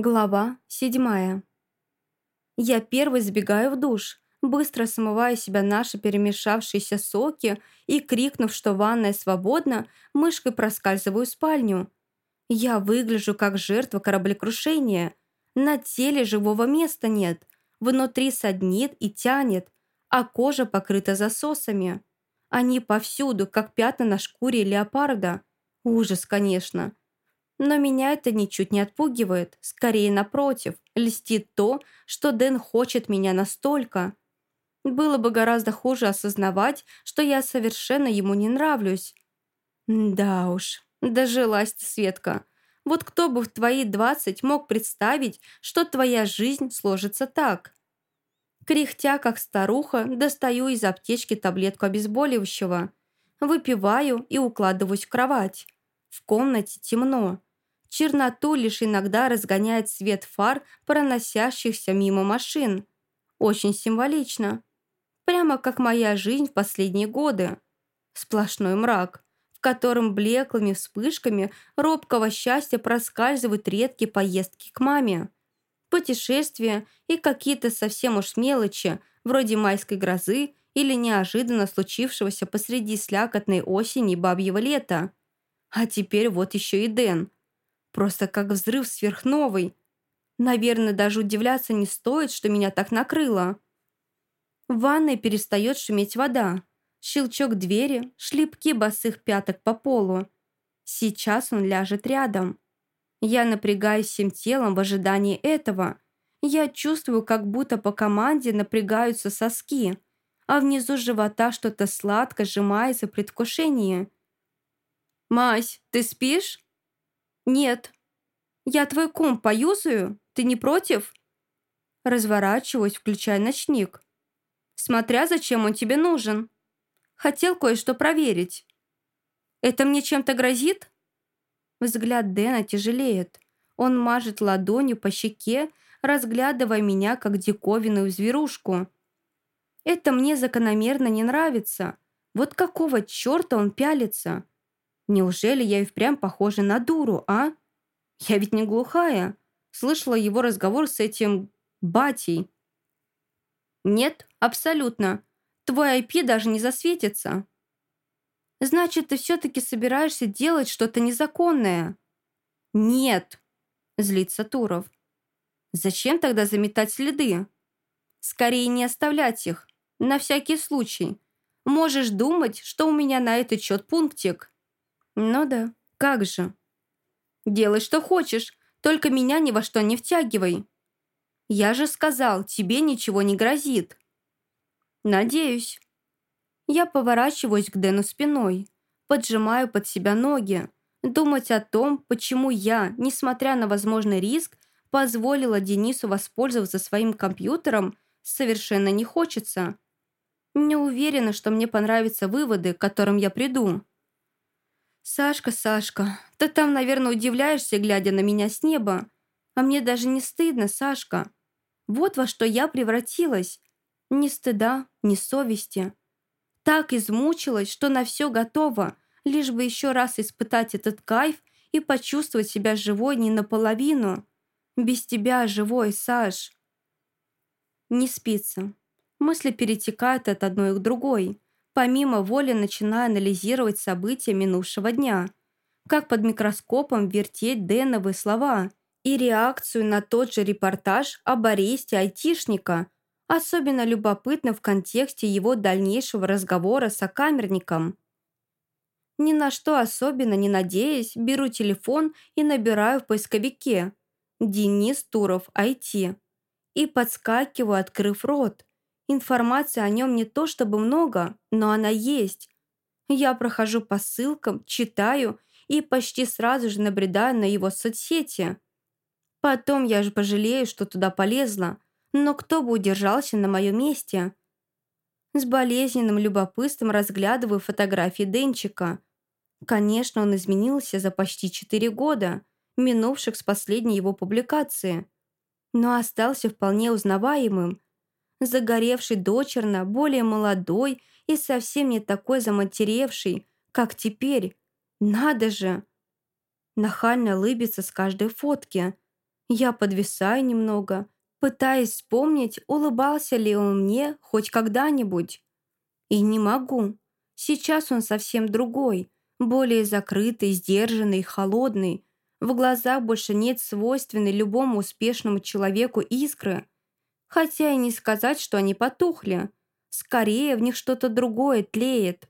Глава седьмая. Я первой сбегаю в душ, быстро смываю себя наши перемешавшиеся соки и, крикнув, что ванная свободна, мышкой проскальзываю в спальню. Я выгляжу как жертва кораблекрушения. На теле живого места нет, внутри саднит и тянет, а кожа покрыта засосами. Они повсюду, как пятна на шкуре леопарда. Ужас, конечно. Но меня это ничуть не отпугивает. Скорее, напротив, льстит то, что Дэн хочет меня настолько. Было бы гораздо хуже осознавать, что я совершенно ему не нравлюсь. Да уж, дожилась ты, Светка. Вот кто бы в твои двадцать мог представить, что твоя жизнь сложится так? Кряхтя, как старуха, достаю из аптечки таблетку обезболивающего. Выпиваю и укладываюсь в кровать. В комнате темно. Черноту лишь иногда разгоняет свет фар, проносящихся мимо машин. Очень символично. Прямо как моя жизнь в последние годы. Сплошной мрак, в котором блеклыми вспышками робкого счастья проскальзывают редкие поездки к маме. Путешествия и какие-то совсем уж мелочи, вроде майской грозы или неожиданно случившегося посреди слякотной осени бабьего лета. А теперь вот еще и Дэн – Просто как взрыв сверхновой. Наверное, даже удивляться не стоит, что меня так накрыло. В ванной перестает шуметь вода. Щелчок двери, шлепки босых пяток по полу. Сейчас он ляжет рядом. Я напрягаюсь всем телом в ожидании этого. Я чувствую, как будто по команде напрягаются соски, а внизу живота что-то сладко сжимается в предвкушении. «Мась, ты спишь?» «Нет. Я твой комп поюзаю? Ты не против?» Разворачиваюсь, включая ночник. Смотря, зачем он тебе нужен. Хотел кое-что проверить. «Это мне чем-то грозит?» Взгляд Дэна тяжелеет. Он мажет ладонью по щеке, разглядывая меня как диковинную зверушку. Это мне закономерно не нравится. Вот какого черта он пялится? Неужели я и впрямь похожа на дуру, а? Я ведь не глухая. Слышала его разговор с этим батей. Нет, абсолютно. Твой IP даже не засветится. Значит, ты все-таки собираешься делать что-то незаконное? Нет, злится Туров. Зачем тогда заметать следы? Скорее не оставлять их, на всякий случай. Можешь думать, что у меня на этот счет пунктик. «Ну да, как же?» «Делай, что хочешь, только меня ни во что не втягивай». «Я же сказал, тебе ничего не грозит». «Надеюсь». Я поворачиваюсь к Дэну спиной, поджимаю под себя ноги. Думать о том, почему я, несмотря на возможный риск, позволила Денису воспользоваться своим компьютером, совершенно не хочется. Не уверена, что мне понравятся выводы, к которым я приду. «Сашка, Сашка, ты там, наверное, удивляешься, глядя на меня с неба. А мне даже не стыдно, Сашка. Вот во что я превратилась. Ни стыда, ни совести. Так измучилась, что на все готова, лишь бы еще раз испытать этот кайф и почувствовать себя живой не наполовину. Без тебя живой, Саш». Не спится. Мысли перетекают от одной к другой помимо воли начиная анализировать события минувшего дня, как под микроскопом вертеть Дэновые слова и реакцию на тот же репортаж об аресте айтишника, особенно любопытно в контексте его дальнейшего разговора с сокамерником. Ни на что особенно не надеясь, беру телефон и набираю в поисковике «Денис Туров, IT» и подскакиваю, открыв рот. Информации о нем не то чтобы много, но она есть. Я прохожу по ссылкам, читаю и почти сразу же набредаю на его соцсети. Потом я же пожалею, что туда полезла, но кто бы удержался на моем месте? С болезненным любопытством разглядываю фотографии Денчика. Конечно, он изменился за почти четыре года, минувших с последней его публикации, но остался вполне узнаваемым – загоревший дочерно, более молодой и совсем не такой заматеревший, как теперь. Надо же! Нахально лыбится с каждой фотки. Я подвисаю немного, пытаясь вспомнить, улыбался ли он мне хоть когда-нибудь. И не могу. Сейчас он совсем другой, более закрытый, сдержанный, холодный. В глазах больше нет свойственной любому успешному человеку искры. Хотя и не сказать, что они потухли. Скорее, в них что-то другое тлеет.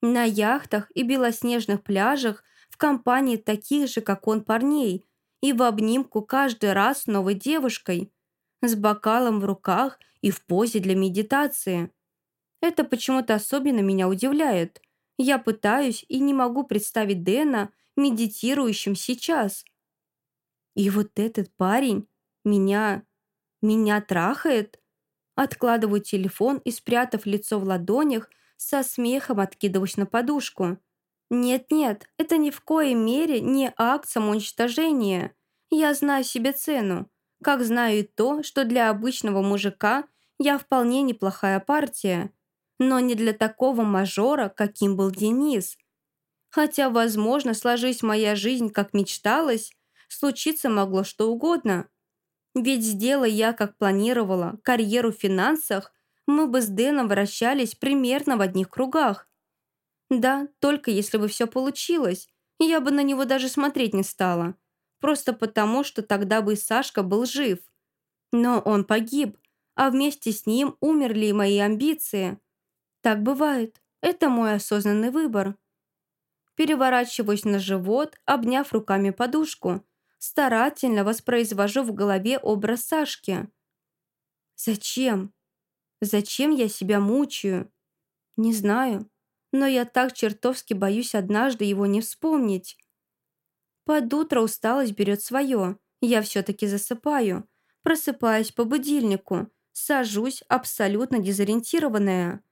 На яхтах и белоснежных пляжах в компании таких же, как он, парней, и в обнимку каждый раз с новой девушкой, с бокалом в руках и в позе для медитации. Это почему-то особенно меня удивляет. Я пытаюсь и не могу представить Дэна медитирующим сейчас. И вот этот парень меня... меня трахает? Откладываю телефон и, спрятав лицо в ладонях, со смехом откидываюсь на подушку. Нет-нет, это ни в коей мере не акт самоуничтожения. Я знаю себе цену. Как знаю и то, что для обычного мужика я вполне неплохая партия но не для такого мажора, каким был Денис. Хотя, возможно, сложись моя жизнь, как мечталось, случиться могло что угодно. Ведь сделая я, как планировала, карьеру в финансах, мы бы с Дэном вращались примерно в одних кругах. Да, только если бы все получилось, я бы на него даже смотреть не стала. Просто потому, что тогда бы и Сашка был жив. Но он погиб, а вместе с ним умерли и мои амбиции. Так бывает. Это мой осознанный выбор. Переворачиваюсь на живот, обняв руками подушку. Старательно воспроизвожу в голове образ Сашки. Зачем? Зачем я себя мучаю? Не знаю, но я так чертовски боюсь однажды его не вспомнить. Под утро усталость берет свое. Я все-таки засыпаю. Просыпаюсь по будильнику. Сажусь абсолютно дезориентированная.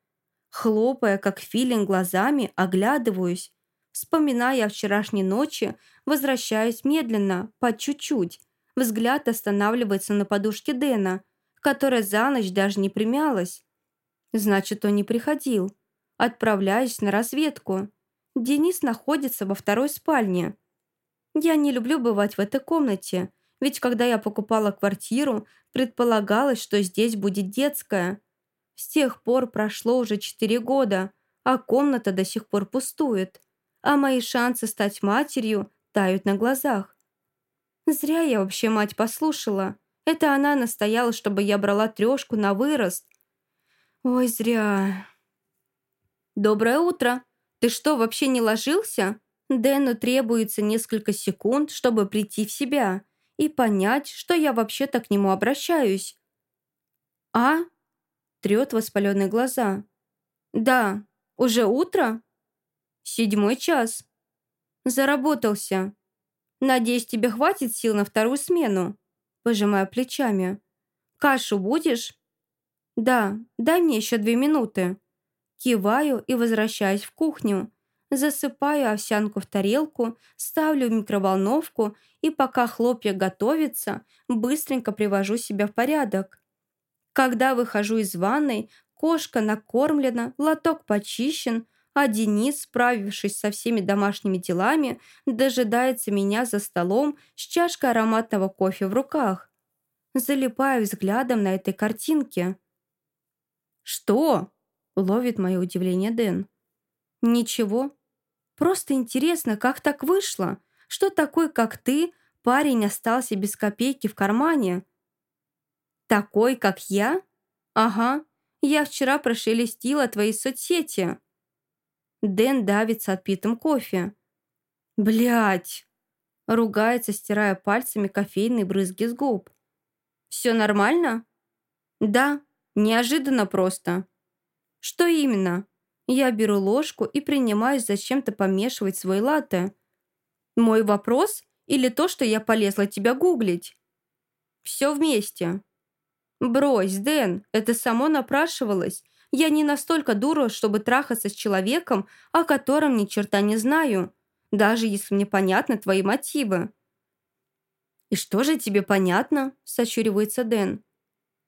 Хлопая, как филин глазами, оглядываюсь. Вспоминая о вчерашней ночи, возвращаюсь медленно, по чуть-чуть. Взгляд останавливается на подушке Дэна, которая за ночь даже не примялась. Значит, он не приходил. Отправляюсь на разведку. Денис находится во второй спальне. Я не люблю бывать в этой комнате, ведь когда я покупала квартиру, предполагалось, что здесь будет детская. С тех пор прошло уже четыре года, а комната до сих пор пустует, а мои шансы стать матерью тают на глазах. Зря я вообще мать послушала. Это она настояла, чтобы я брала трешку на вырост. Ой, зря. «Доброе утро! Ты что, вообще не ложился?» Дэну требуется несколько секунд, чтобы прийти в себя и понять, что я вообще-то к нему обращаюсь. «А?» трет воспаленные глаза. «Да, уже утро?» «Седьмой час». «Заработался. Надеюсь, тебе хватит сил на вторую смену?» Пожимаю плечами. «Кашу будешь?» «Да, дай мне еще две минуты». Киваю и возвращаюсь в кухню. Засыпаю овсянку в тарелку, ставлю в микроволновку и пока хлопья готовятся, быстренько привожу себя в порядок. Когда выхожу из ванной, кошка накормлена, лоток почищен, а Денис, справившись со всеми домашними делами, дожидается меня за столом с чашкой ароматного кофе в руках. Залипаю взглядом на этой картинке. «Что?» — ловит мое удивление Дэн. «Ничего. Просто интересно, как так вышло? Что такой, как ты, парень остался без копейки в кармане?» «Такой, как я? Ага, я вчера прошелестила твои соцсети». Дэн давится отпитым кофе. Блять! Ругается, стирая пальцами кофейные брызги с губ. «Все нормально?» «Да, неожиданно просто». «Что именно?» Я беру ложку и принимаюсь зачем-то помешивать свой латте. «Мой вопрос или то, что я полезла тебя гуглить?» «Все вместе». «Брось, Дэн, это само напрашивалось. Я не настолько дура, чтобы трахаться с человеком, о котором ни черта не знаю, даже если мне понятны твои мотивы». «И что же тебе понятно?» – сочуривается Дэн.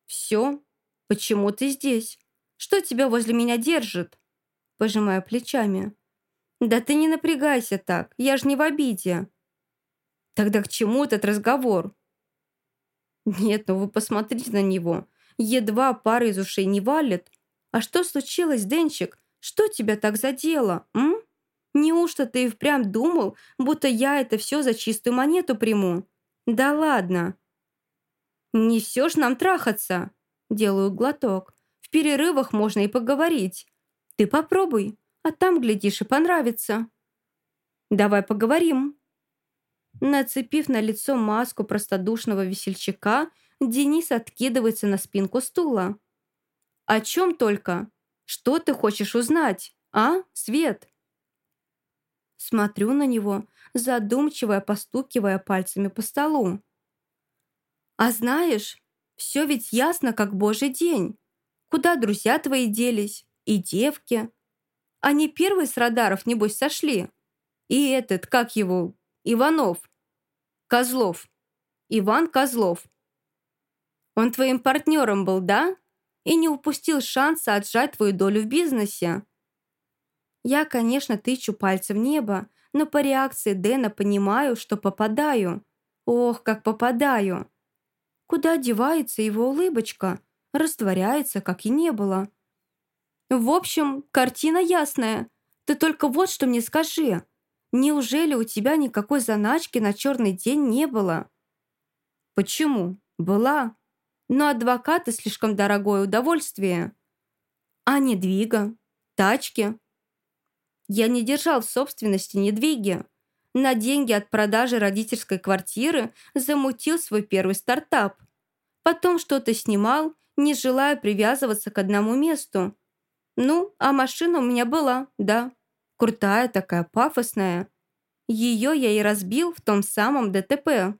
«Все. Почему ты здесь? Что тебя возле меня держит?» Пожимаю плечами. «Да ты не напрягайся так, я ж не в обиде». «Тогда к чему этот разговор?» Нет, ну вы посмотрите на него. Едва пары из ушей не валит. А что случилось, Денчик? Что тебя так задело, м? Неужто ты и впрямь думал, будто я это все за чистую монету приму? Да ладно. Не все ж нам трахаться. Делаю глоток. В перерывах можно и поговорить. Ты попробуй, а там, глядишь, и понравится. Давай поговорим. Нацепив на лицо маску простодушного весельчака, Денис откидывается на спинку стула. «О чем только? Что ты хочешь узнать, а, Свет?» Смотрю на него, задумчиво постукивая пальцами по столу. «А знаешь, все ведь ясно, как божий день. Куда друзья твои делись? И девки? Они первые с радаров, небось, сошли? И этот, как его, Иванов? Козлов. Иван Козлов. Он твоим партнером был, да? И не упустил шанса отжать твою долю в бизнесе. Я, конечно, тычу пальцем в небо, но по реакции Дэна понимаю, что попадаю. Ох, как попадаю. Куда девается его улыбочка? Растворяется, как и не было. В общем, картина ясная. Ты только вот что мне скажи. Неужели у тебя никакой заначки на черный день не было? Почему? Была. Но адвокаты слишком дорогое удовольствие. А недвига? Тачки? Я не держал в собственности недвиги. На деньги от продажи родительской квартиры замутил свой первый стартап. Потом что-то снимал, не желая привязываться к одному месту. Ну, а машина у меня была, да. Крутая такая, пафосная. Ее я и разбил в том самом ДТП.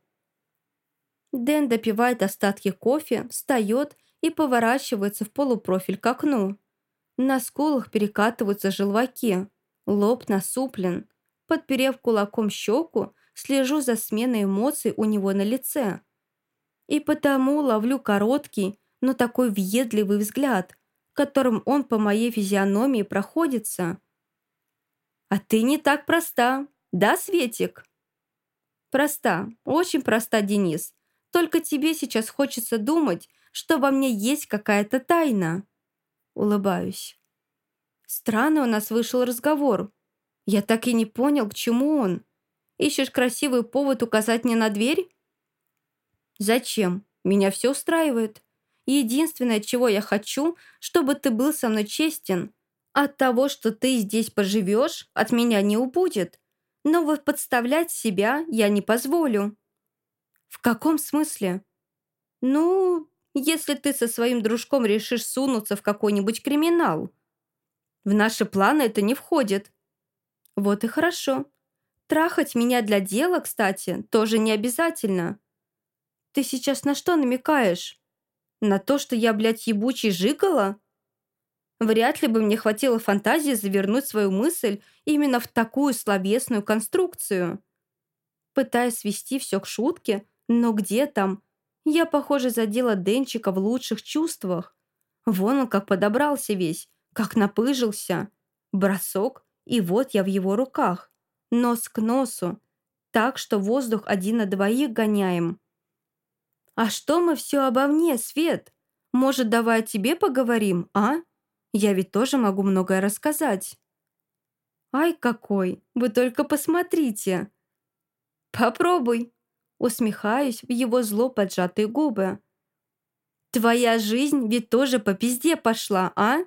Дэн допивает остатки кофе, встает и поворачивается в полупрофиль к окну. На скулах перекатываются желваки. Лоб насуплен. Подперев кулаком щеку, слежу за сменой эмоций у него на лице. И потому ловлю короткий, но такой въедливый взгляд, которым он по моей физиономии проходится. «А ты не так проста, да, Светик?» «Проста, очень проста, Денис. Только тебе сейчас хочется думать, что во мне есть какая-то тайна». Улыбаюсь. Странный у нас вышел разговор. Я так и не понял, к чему он. Ищешь красивый повод указать мне на дверь? Зачем? Меня все устраивает. Единственное, чего я хочу, чтобы ты был со мной честен. От того, что ты здесь поживешь, от меня не убудет. Но вот подставлять себя я не позволю. В каком смысле? Ну, если ты со своим дружком решишь сунуться в какой-нибудь криминал – в наши планы это не входит. Вот и хорошо. Трахать меня для дела, кстати, тоже не обязательно. Ты сейчас на что намекаешь? На то, что я, блядь, ебучий жигала? Вряд ли бы мне хватило фантазии завернуть свою мысль именно в такую словесную конструкцию. Пытаясь свести все к шутке, но где там? Я, похоже, задела Денчика в лучших чувствах. Вон он как подобрался весь, как напыжился. Бросок, и вот я в его руках. Нос к носу. Так что воздух один на двоих гоняем. «А что мы все обо мне, Свет? Может, давай о тебе поговорим, а? Я ведь тоже могу многое рассказать». «Ай, какой! Вы только посмотрите!» «Попробуй!» Усмехаюсь в его зло поджатые губы. «Твоя жизнь ведь тоже по пизде пошла, а?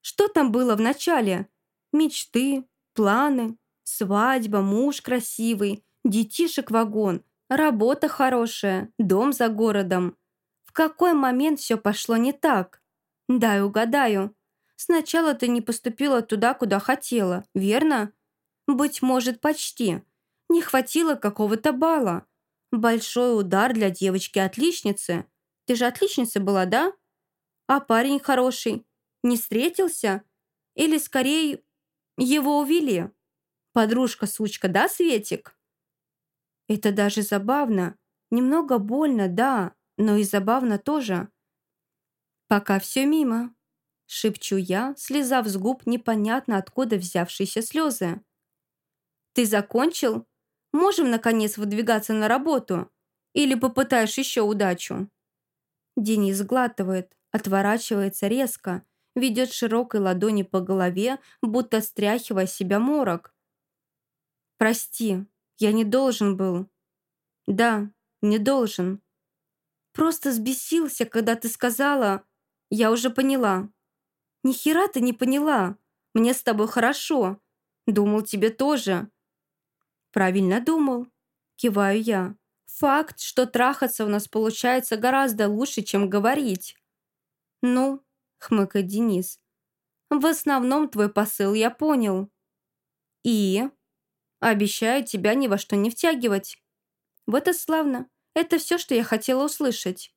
Что там было в начале? Мечты, планы, свадьба, муж красивый, детишек вагон, работа хорошая, дом за городом. В какой момент все пошло не так? Дай угадаю. Сначала ты не поступила туда, куда хотела, верно? Быть может, почти. Не хватило какого-то балла. Большой удар для девочки-отличницы. Ты же отличница была, да? А парень хороший. Не встретился? Или, скорее, его увели? Подружка-сучка, да, Светик? Это даже забавно. Немного больно, да, но и забавно тоже. Пока все мимо. Шепчу я, слезав с губ непонятно откуда взявшиеся слезы. «Ты закончил? Можем, наконец, выдвигаться на работу? Или попытаешь еще удачу?» Денис сглатывает, отворачивается резко, ведет широкой ладони по голове, будто стряхивая себя морок. «Прости, я не должен был». «Да, не должен. Просто взбесился, когда ты сказала...» «Я уже поняла». «Ни хера ты не поняла. Мне с тобой хорошо. Думал, тебе тоже». «Правильно думал», — киваю я. «Факт, что трахаться у нас получается гораздо лучше, чем говорить». «Ну, хмыкает Денис. «В основном твой посыл я понял». «И?» «Обещаю тебя ни во что не втягивать». «Вот и славно. Это все, что я хотела услышать».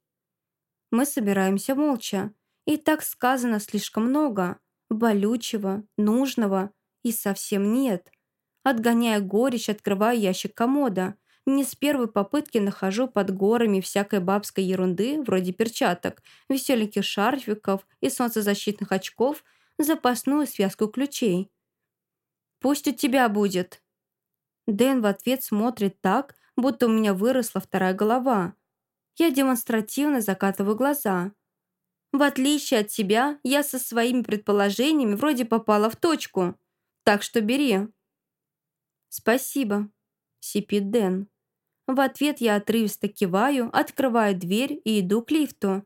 Мы собираемся молча. И так сказано слишком много. Болючего, нужного и совсем нет. Отгоняя горечь, открываю ящик комода. Не с первой попытки нахожу под горами всякой бабской ерунды, вроде перчаток, веселеньких шарфиков и солнцезащитных очков, запасную связку ключей. «Пусть у тебя будет». Дэн в ответ смотрит так, будто у меня выросла вторая голова. Я демонстративно закатываю глаза. В отличие от тебя, я со своими предположениями вроде попала в точку. Так что бери. «Спасибо», — сипит Дэн. В ответ я отрывисто киваю, открываю дверь и иду к лифту.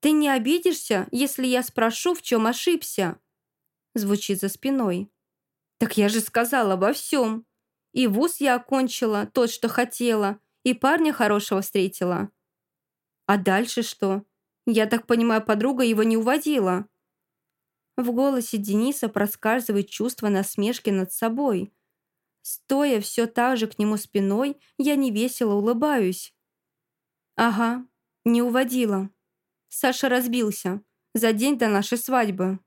«Ты не обидишься, если я спрошу, в чем ошибся?» Звучит за спиной. «Так я же сказала обо всем. И вуз я окончила, тот, что хотела, и парня хорошего встретила. А дальше что? Я так понимаю, подруга его не уводила?» В голосе Дениса проскальзывает чувство насмешки над собой – Стоя все так же к нему спиной, я невесело улыбаюсь. «Ага, не уводила. Саша разбился. За день до нашей свадьбы».